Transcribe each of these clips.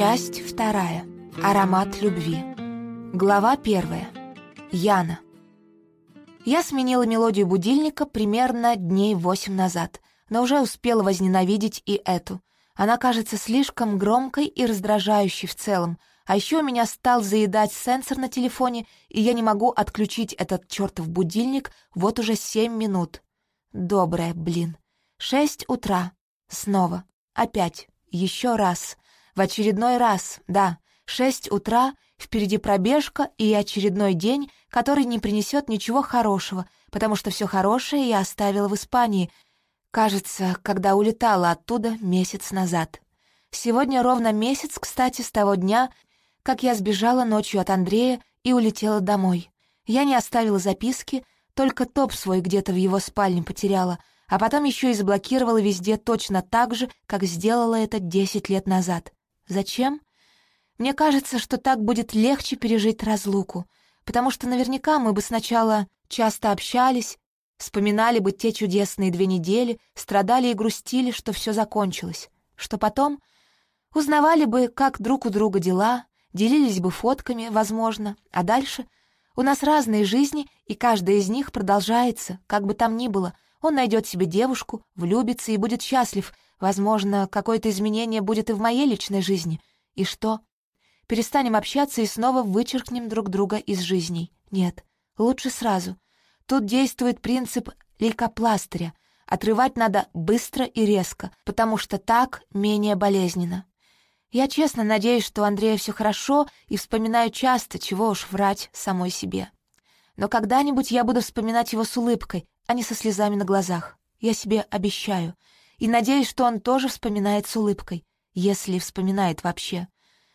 Часть вторая. Аромат любви. Глава первая. Яна. Я сменила мелодию будильника примерно дней восемь назад, но уже успела возненавидеть и эту. Она кажется слишком громкой и раздражающей в целом, а еще меня стал заедать сенсор на телефоне, и я не могу отключить этот чертов будильник вот уже семь минут. Доброе, блин. Шесть утра. Снова. Опять. Еще раз. В очередной раз, да. Шесть утра, впереди пробежка и очередной день, который не принесет ничего хорошего, потому что все хорошее я оставила в Испании, кажется, когда улетала оттуда месяц назад. Сегодня ровно месяц, кстати, с того дня, как я сбежала ночью от Андрея и улетела домой. Я не оставила записки, только топ свой где-то в его спальне потеряла, а потом еще и заблокировала везде точно так же, как сделала это десять лет назад. Зачем? Мне кажется, что так будет легче пережить разлуку, потому что наверняка мы бы сначала часто общались, вспоминали бы те чудесные две недели, страдали и грустили, что все закончилось, что потом узнавали бы, как друг у друга дела, делились бы фотками, возможно, а дальше у нас разные жизни, и каждая из них продолжается, как бы там ни было. Он найдет себе девушку, влюбится и будет счастлив. Возможно, какое-то изменение будет и в моей личной жизни. И что? Перестанем общаться и снова вычеркнем друг друга из жизней. Нет, лучше сразу. Тут действует принцип лейкопластыря. Отрывать надо быстро и резко, потому что так менее болезненно. Я честно надеюсь, что у Андрея все хорошо, и вспоминаю часто, чего уж врать самой себе. Но когда-нибудь я буду вспоминать его с улыбкой, а не со слезами на глазах. Я себе обещаю. И надеюсь, что он тоже вспоминает с улыбкой, если вспоминает вообще.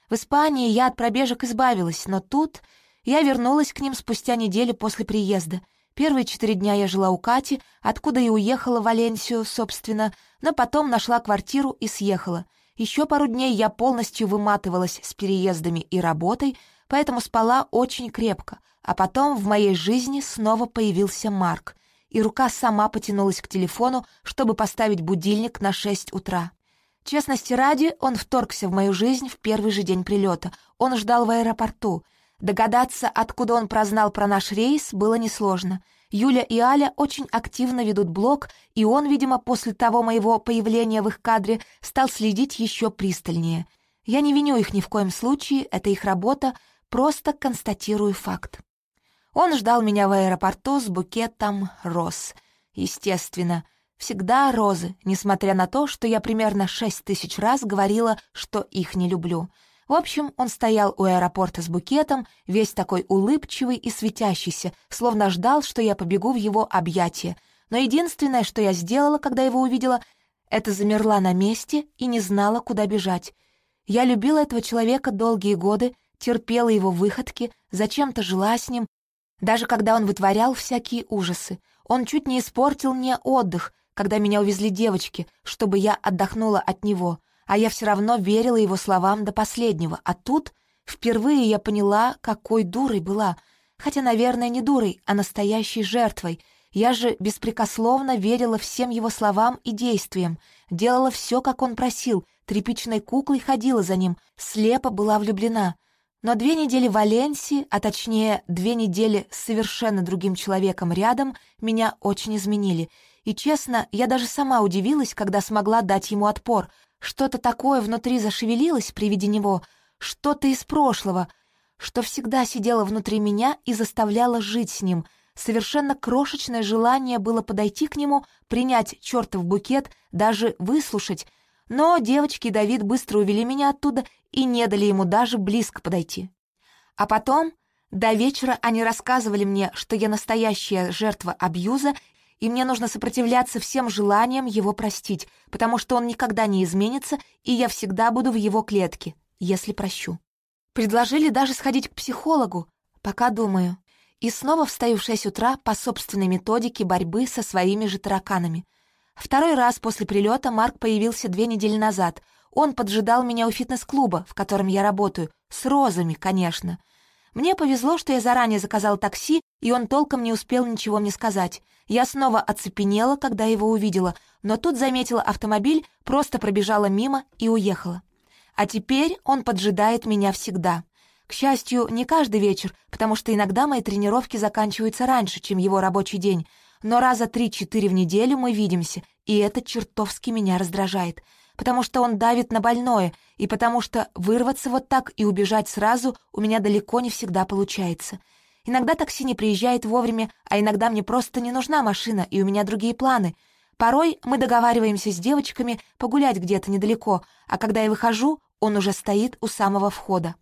В Испании я от пробежек избавилась, но тут я вернулась к ним спустя неделю после приезда. Первые четыре дня я жила у Кати, откуда и уехала в Валенсию, собственно, но потом нашла квартиру и съехала — еще пару дней я полностью выматывалась с переездами и работой, поэтому спала очень крепко, а потом в моей жизни снова появился Марк, и рука сама потянулась к телефону, чтобы поставить будильник на 6 утра. Честности ради, он вторгся в мою жизнь в первый же день прилета. Он ждал в аэропорту. Догадаться, откуда он прознал про наш рейс, было несложно — Юля и Аля очень активно ведут блог, и он, видимо, после того моего появления в их кадре стал следить еще пристальнее. Я не виню их ни в коем случае, это их работа, просто констатирую факт. Он ждал меня в аэропорту с букетом роз. Естественно, всегда розы, несмотря на то, что я примерно шесть тысяч раз говорила, что их не люблю — в общем, он стоял у аэропорта с букетом, весь такой улыбчивый и светящийся, словно ждал, что я побегу в его объятия. Но единственное, что я сделала, когда его увидела, это замерла на месте и не знала, куда бежать. Я любила этого человека долгие годы, терпела его выходки, зачем-то жила с ним, даже когда он вытворял всякие ужасы. Он чуть не испортил мне отдых, когда меня увезли девочки, чтобы я отдохнула от него — а я все равно верила его словам до последнего. А тут впервые я поняла, какой дурой была. Хотя, наверное, не дурой, а настоящей жертвой. Я же беспрекословно верила всем его словам и действиям, делала все, как он просил, тряпичной куклой ходила за ним, слепо была влюблена. Но две недели в Валенсии, а точнее две недели с совершенно другим человеком рядом, меня очень изменили. И, честно, я даже сама удивилась, когда смогла дать ему отпор — что-то такое внутри зашевелилось при виде него, что-то из прошлого, что всегда сидело внутри меня и заставляло жить с ним. Совершенно крошечное желание было подойти к нему, принять чертов букет, даже выслушать. Но девочки и Давид быстро увели меня оттуда и не дали ему даже близко подойти. А потом... До вечера они рассказывали мне, что я настоящая жертва абьюза и мне нужно сопротивляться всем желаниям его простить, потому что он никогда не изменится, и я всегда буду в его клетке, если прощу. Предложили даже сходить к психологу, пока думаю. И снова встаю в шесть утра по собственной методике борьбы со своими же тараканами. Второй раз после прилета Марк появился две недели назад. Он поджидал меня у фитнес-клуба, в котором я работаю, с розами, конечно — мне повезло, что я заранее заказал такси, и он толком не успел ничего мне сказать. Я снова оцепенела, когда его увидела, но тут заметила автомобиль, просто пробежала мимо и уехала. а теперь он поджидает меня всегда. К счастью, не каждый вечер, потому что иногда мои тренировки заканчиваются раньше, чем его рабочий день, но раза три-четыре в неделю мы видимся, и это чертовски меня раздражает, потому что он давит на больное, и потому что вырваться вот так и убежать сразу у меня далеко не всегда получается. Иногда такси не приезжает вовремя, а иногда мне просто не нужна машина, и у меня другие планы. Порой мы договариваемся с девочками погулять где-то недалеко, а когда я выхожу, он уже стоит у самого входа.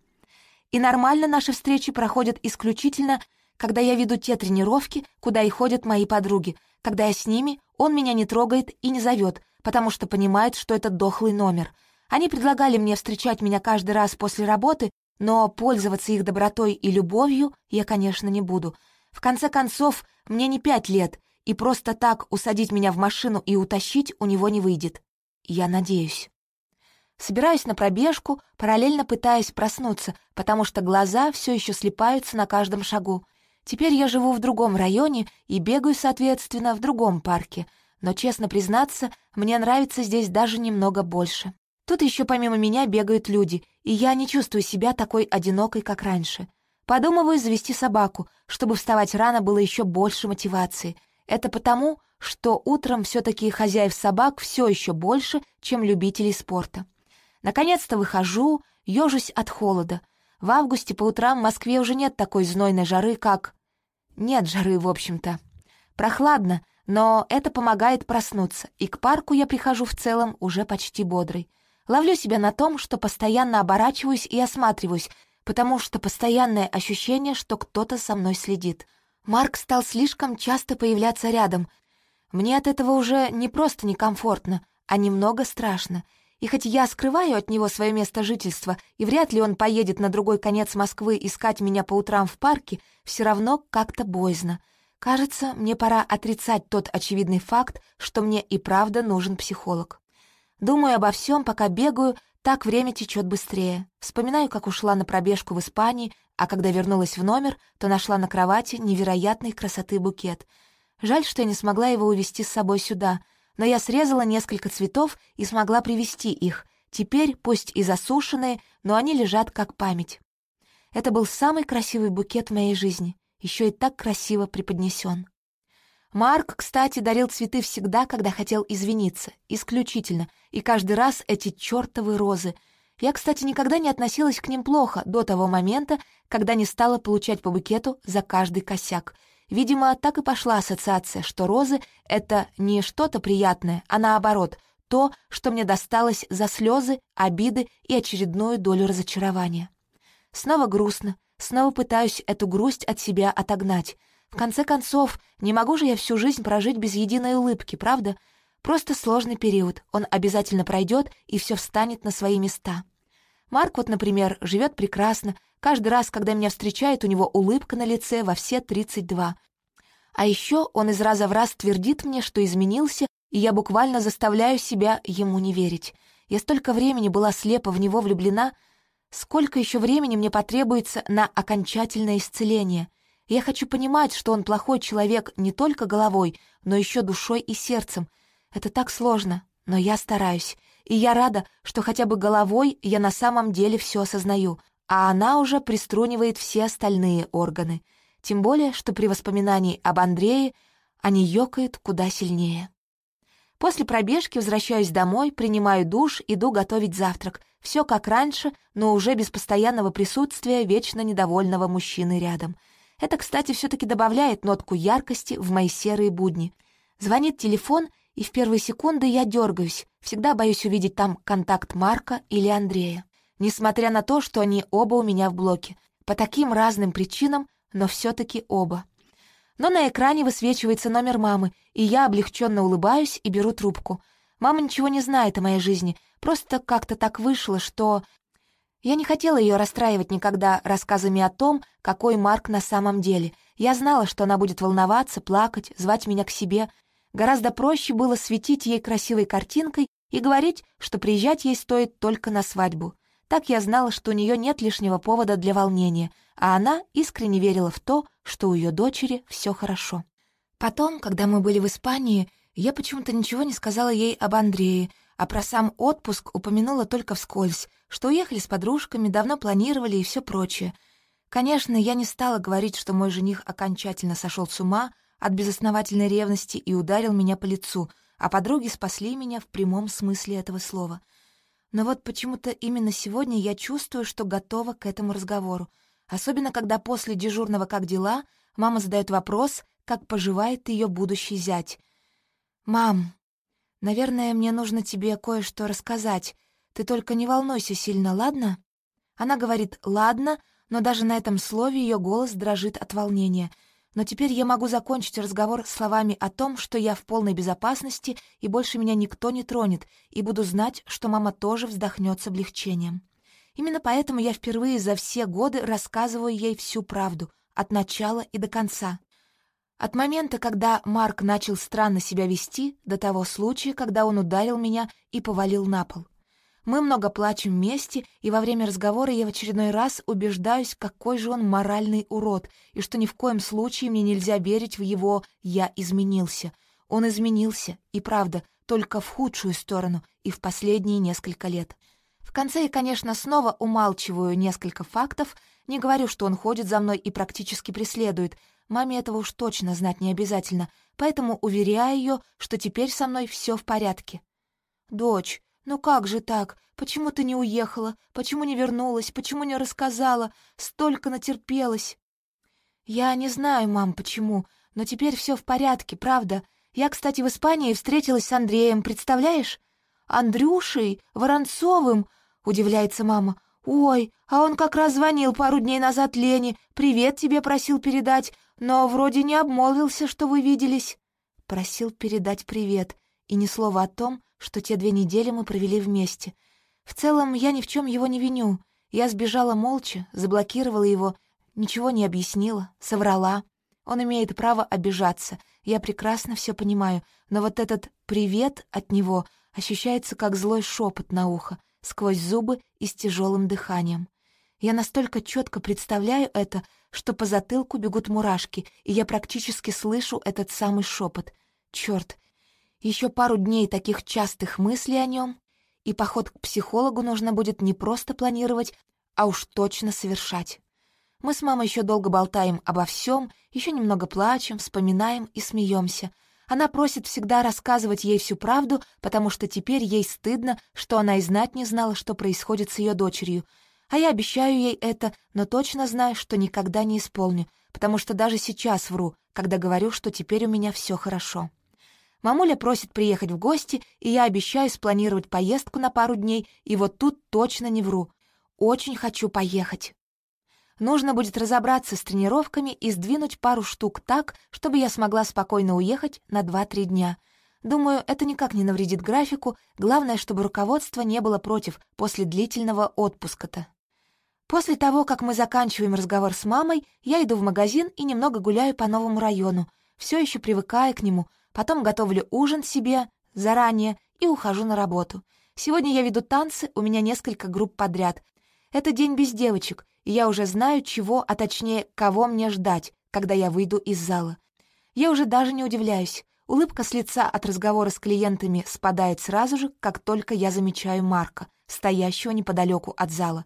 И нормально наши встречи проходят исключительно, когда я веду те тренировки, куда и ходят мои подруги. Когда я с ними, он меня не трогает и не зовет, потому что понимает, что это дохлый номер. Они предлагали мне встречать меня каждый раз после работы, но пользоваться их добротой и любовью я, конечно, не буду. В конце концов, мне не пять лет, и просто так усадить меня в машину и утащить у него не выйдет. Я надеюсь. Собираюсь на пробежку, параллельно пытаясь проснуться, потому что глаза все еще слепаются на каждом шагу. Теперь я живу в другом районе и бегаю, соответственно, в другом парке, но, честно признаться, мне нравится здесь даже немного больше. Тут еще помимо меня бегают люди, и я не чувствую себя такой одинокой, как раньше. Подумываю завести собаку, чтобы вставать рано было еще больше мотивации. Это потому, что утром все-таки хозяев собак все еще больше, чем любителей спорта. Наконец-то выхожу, ежусь от холода. В августе по утрам в Москве уже нет такой знойной жары, как... Нет жары, в общем-то. Прохладно, но это помогает проснуться, и к парку я прихожу в целом уже почти бодрый. Ловлю себя на том, что постоянно оборачиваюсь и осматриваюсь, потому что постоянное ощущение, что кто-то со мной следит. Марк стал слишком часто появляться рядом. Мне от этого уже не просто некомфортно, а немного страшно — и хоть я скрываю от него свое место жительства, и вряд ли он поедет на другой конец Москвы искать меня по утрам в парке, все равно как-то боязно. Кажется, мне пора отрицать тот очевидный факт, что мне и правда нужен психолог. Думаю обо всем, пока бегаю, так время течет быстрее. Вспоминаю, как ушла на пробежку в Испании, а когда вернулась в номер, то нашла на кровати невероятной красоты букет. Жаль, что я не смогла его увезти с собой сюда — но я срезала несколько цветов и смогла привезти их. Теперь, пусть и засушенные, но они лежат как память. Это был самый красивый букет в моей жизни, еще и так красиво преподнесен. Марк, кстати, дарил цветы всегда, когда хотел извиниться, исключительно, и каждый раз эти чертовы розы. Я, кстати, никогда не относилась к ним плохо до того момента, когда не стала получать по букету за каждый косяк — Видимо, так и пошла ассоциация, что розы — это не что-то приятное, а наоборот, то, что мне досталось за слезы, обиды и очередную долю разочарования. Снова грустно, снова пытаюсь эту грусть от себя отогнать. В конце концов, не могу же я всю жизнь прожить без единой улыбки, правда? Просто сложный период, он обязательно пройдет, и все встанет на свои места. Марк вот, например, живет прекрасно, Каждый раз, когда меня встречает, у него улыбка на лице во все 32. А еще он из раза в раз твердит мне, что изменился, и я буквально заставляю себя ему не верить. Я столько времени была слепо в него влюблена, сколько еще времени мне потребуется на окончательное исцеление. Я хочу понимать, что он плохой человек не только головой, но еще душой и сердцем. Это так сложно, но я стараюсь. И я рада, что хотя бы головой я на самом деле все осознаю — а она уже приструнивает все остальные органы, тем более, что при воспоминании об Андрее они ёкают куда сильнее. После пробежки возвращаюсь домой, принимаю душ, иду готовить завтрак. Все как раньше, но уже без постоянного присутствия вечно недовольного мужчины рядом. Это, кстати, все-таки добавляет нотку яркости в мои серые будни. Звонит телефон, и в первые секунды я дергаюсь, всегда боюсь увидеть там контакт Марка или Андрея несмотря на то, что они оба у меня в блоке. По таким разным причинам, но все-таки оба. Но на экране высвечивается номер мамы, и я облегченно улыбаюсь и беру трубку. Мама ничего не знает о моей жизни, просто как-то так вышло, что... Я не хотела ее расстраивать никогда рассказами о том, какой Марк на самом деле. Я знала, что она будет волноваться, плакать, звать меня к себе. Гораздо проще было светить ей красивой картинкой и говорить, что приезжать ей стоит только на свадьбу. Так я знала, что у нее нет лишнего повода для волнения, а она искренне верила в то, что у ее дочери все хорошо. Потом, когда мы были в Испании, я почему-то ничего не сказала ей об Андрее, а про сам отпуск упомянула только вскользь, что уехали с подружками, давно планировали и все прочее. Конечно, я не стала говорить, что мой жених окончательно сошел с ума от безосновательной ревности и ударил меня по лицу, а подруги спасли меня в прямом смысле этого слова. Но вот почему-то именно сегодня я чувствую, что готова к этому разговору, особенно когда после дежурного «как дела» мама задает вопрос, как поживает ее будущий зять. «Мам, наверное, мне нужно тебе кое-что рассказать. Ты только не волнуйся сильно, ладно?» Она говорит «ладно», но даже на этом слове ее голос дрожит от волнения. Но теперь я могу закончить разговор словами о том, что я в полной безопасности и больше меня никто не тронет, и буду знать, что мама тоже вздохнет с облегчением. Именно поэтому я впервые за все годы рассказываю ей всю правду, от начала и до конца. От момента, когда Марк начал странно себя вести, до того случая, когда он ударил меня и повалил на пол. Мы много плачем вместе, и во время разговора я в очередной раз убеждаюсь, какой же он моральный урод, и что ни в коем случае мне нельзя верить в его «я изменился». Он изменился, и правда, только в худшую сторону и в последние несколько лет. В конце я, конечно, снова умалчиваю несколько фактов, не говорю, что он ходит за мной и практически преследует, маме этого уж точно знать не обязательно, поэтому уверяю ее, что теперь со мной все в порядке. «Дочь, «Ну как же так? Почему ты не уехала? Почему не вернулась? Почему не рассказала? Столько натерпелась!» «Я не знаю, мам, почему, но теперь все в порядке, правда. Я, кстати, в Испании встретилась с Андреем, представляешь? Андрюшей Воронцовым!» — удивляется мама. «Ой, а он как раз звонил пару дней назад Лене, привет тебе просил передать, но вроде не обмолвился, что вы виделись». Просил передать привет, и ни слова о том, что те две недели мы провели вместе. В целом, я ни в чем его не виню. Я сбежала молча, заблокировала его, ничего не объяснила, соврала. Он имеет право обижаться, я прекрасно все понимаю, но вот этот «привет» от него ощущается как злой шепот на ухо, сквозь зубы и с тяжелым дыханием. Я настолько четко представляю это, что по затылку бегут мурашки, и я практически слышу этот самый шепот. Черт, еще пару дней таких частых мыслей о нем, и поход к психологу нужно будет не просто планировать, а уж точно совершать. Мы с мамой еще долго болтаем обо всем, еще немного плачем, вспоминаем и смеемся. Она просит всегда рассказывать ей всю правду, потому что теперь ей стыдно, что она и знать не знала, что происходит с ее дочерью. А я обещаю ей это, но точно знаю, что никогда не исполню, потому что даже сейчас вру, когда говорю, что теперь у меня все хорошо. Мамуля просит приехать в гости, и я обещаю спланировать поездку на пару дней, и вот тут точно не вру. Очень хочу поехать. Нужно будет разобраться с тренировками и сдвинуть пару штук так, чтобы я смогла спокойно уехать на 2-3 дня. Думаю, это никак не навредит графику, главное, чтобы руководство не было против после длительного отпуска-то. После того, как мы заканчиваем разговор с мамой, я иду в магазин и немного гуляю по новому району, все еще привыкая к нему — Потом готовлю ужин себе заранее и ухожу на работу. Сегодня я веду танцы, у меня несколько групп подряд. Это день без девочек, и я уже знаю, чего, а точнее, кого мне ждать, когда я выйду из зала. Я уже даже не удивляюсь. Улыбка с лица от разговора с клиентами спадает сразу же, как только я замечаю Марка, стоящего неподалеку от зала.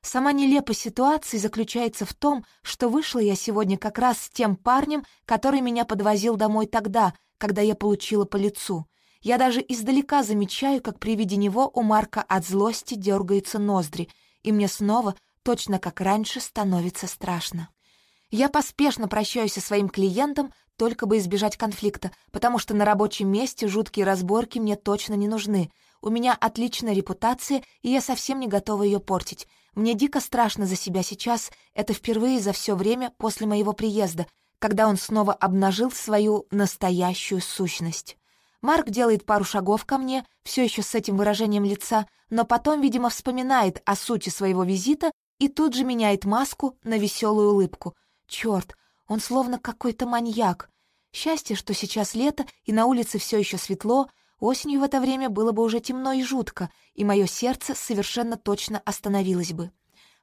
Сама нелепость ситуации заключается в том, что вышла я сегодня как раз с тем парнем, который меня подвозил домой тогда, когда я получила по лицу. Я даже издалека замечаю, как при виде него у Марка от злости дергаются ноздри, и мне снова, точно как раньше, становится страшно. Я поспешно прощаюсь со своим клиентом, только бы избежать конфликта, потому что на рабочем месте жуткие разборки мне точно не нужны. У меня отличная репутация, и я совсем не готова ее портить. Мне дико страшно за себя сейчас, это впервые за все время после моего приезда — когда он снова обнажил свою настоящую сущность. Марк делает пару шагов ко мне, все еще с этим выражением лица, но потом, видимо, вспоминает о сути своего визита и тут же меняет маску на веселую улыбку. Черт, он словно какой-то маньяк. Счастье, что сейчас лето, и на улице все еще светло, осенью в это время было бы уже темно и жутко, и мое сердце совершенно точно остановилось бы.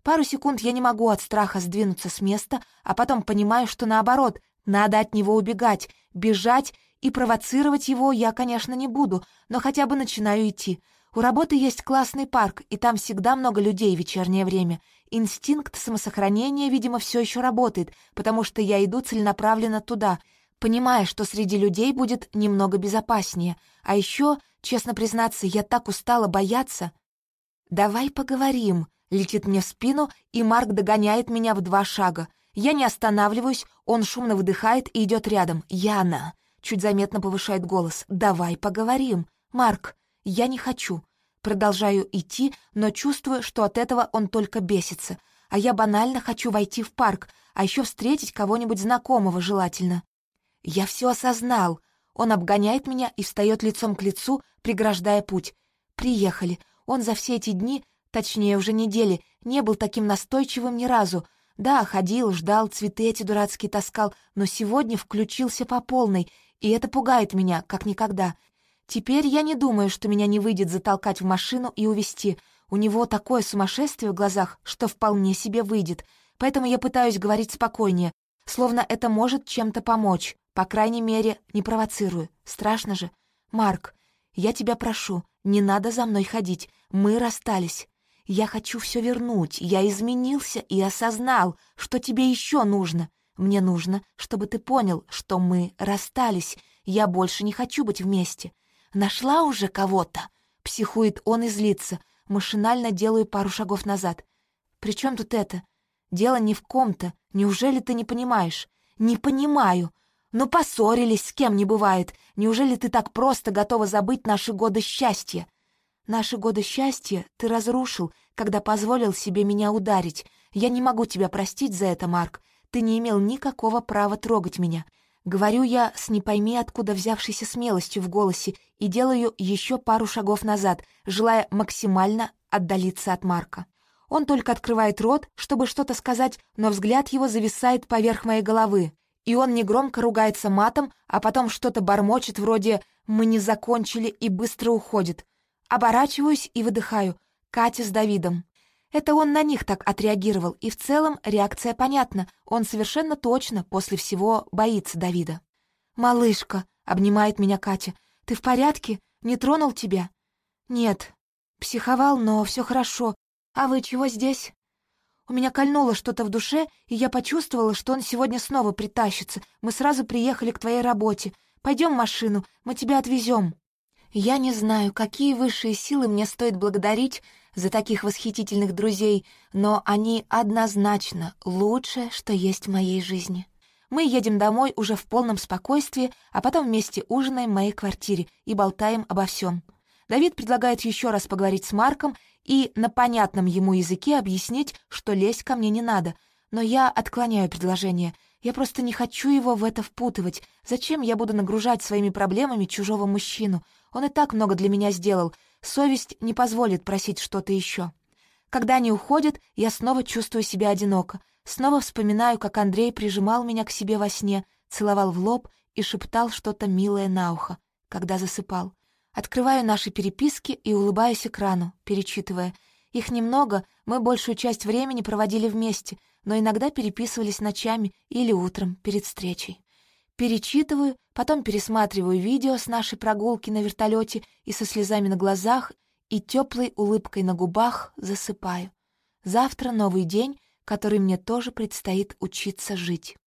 Пару секунд я не могу от страха сдвинуться с места, а потом понимаю, что наоборот, надо от него убегать, бежать и провоцировать его я, конечно, не буду, но хотя бы начинаю идти. У работы есть классный парк, и там всегда много людей в вечернее время. Инстинкт самосохранения, видимо, все еще работает, потому что я иду целенаправленно туда, понимая, что среди людей будет немного безопаснее. А еще, честно признаться, я так устала бояться. «Давай поговорим», — летит мне в спину, и Марк догоняет меня в два шага. Я не останавливаюсь, он шумно выдыхает и идет рядом. «Яна!» — чуть заметно повышает голос. «Давай поговорим. Марк, я не хочу. Продолжаю идти, но чувствую, что от этого он только бесится. А я банально хочу войти в парк, а еще встретить кого-нибудь знакомого желательно. Я все осознал. Он обгоняет меня и встает лицом к лицу, преграждая путь. Приехали. Он за все эти дни, точнее уже недели, не был таким настойчивым ни разу. Да, ходил, ждал, цветы эти дурацкие таскал, но сегодня включился по полной, и это пугает меня, как никогда. Теперь я не думаю, что меня не выйдет затолкать в машину и увезти. У него такое сумасшествие в глазах, что вполне себе выйдет. Поэтому я пытаюсь говорить спокойнее, словно это может чем-то помочь. По крайней мере, не провоцирую. Страшно же. Марк, я тебя прошу, не надо за мной ходить. Мы расстались. Я хочу все вернуть. Я изменился и осознал, что тебе еще нужно. Мне нужно, чтобы ты понял, что мы расстались. Я больше не хочу быть вместе. Нашла уже кого-то?» Психует он и злится. Машинально делаю пару шагов назад. «При чем тут это? Дело не в ком-то. Неужели ты не понимаешь?» «Не понимаю. Но поссорились, с кем не бывает. Неужели ты так просто готова забыть наши годы счастья?» «Наши годы счастья ты разрушил, когда позволил себе меня ударить. Я не могу тебя простить за это, Марк. Ты не имел никакого права трогать меня. Говорю я с не пойми откуда взявшейся смелостью в голосе и делаю еще пару шагов назад, желая максимально отдалиться от Марка. Он только открывает рот, чтобы что-то сказать, но взгляд его зависает поверх моей головы, и он негромко ругается матом, а потом что-то бормочет вроде «мы не закончили» и быстро уходит. Оборачиваюсь и выдыхаю. Катя с Давидом. Это он на них так отреагировал, и в целом реакция понятна. Он совершенно точно после всего боится Давида. «Малышка», — обнимает меня Катя, — «ты в порядке? Не тронул тебя?» «Нет». «Психовал, но все хорошо. А вы чего здесь?» У меня кольнуло что-то в душе, и я почувствовала, что он сегодня снова притащится. Мы сразу приехали к твоей работе. Пойдем в машину, мы тебя отвезем. Я не знаю, какие высшие силы мне стоит благодарить за таких восхитительных друзей, но они однозначно лучшее, что есть в моей жизни. Мы едем домой уже в полном спокойствии, а потом вместе ужинаем в моей квартире и болтаем обо всем. Давид предлагает еще раз поговорить с Марком и на понятном ему языке объяснить, что лезть ко мне не надо, но я отклоняю предложение. Я просто не хочу его в это впутывать. Зачем я буду нагружать своими проблемами чужого мужчину? Он и так много для меня сделал. Совесть не позволит просить что-то еще. Когда они уходят, я снова чувствую себя одиноко. Снова вспоминаю, как Андрей прижимал меня к себе во сне, целовал в лоб и шептал что-то милое на ухо, когда засыпал. Открываю наши переписки и улыбаюсь экрану, перечитывая. Их немного, мы большую часть времени проводили вместе, но иногда переписывались ночами или утром перед встречей. Перечитываю, потом пересматриваю видео с нашей прогулки на вертолете и со слезами на глазах и теплой улыбкой на губах засыпаю. Завтра новый день, который мне тоже предстоит учиться жить.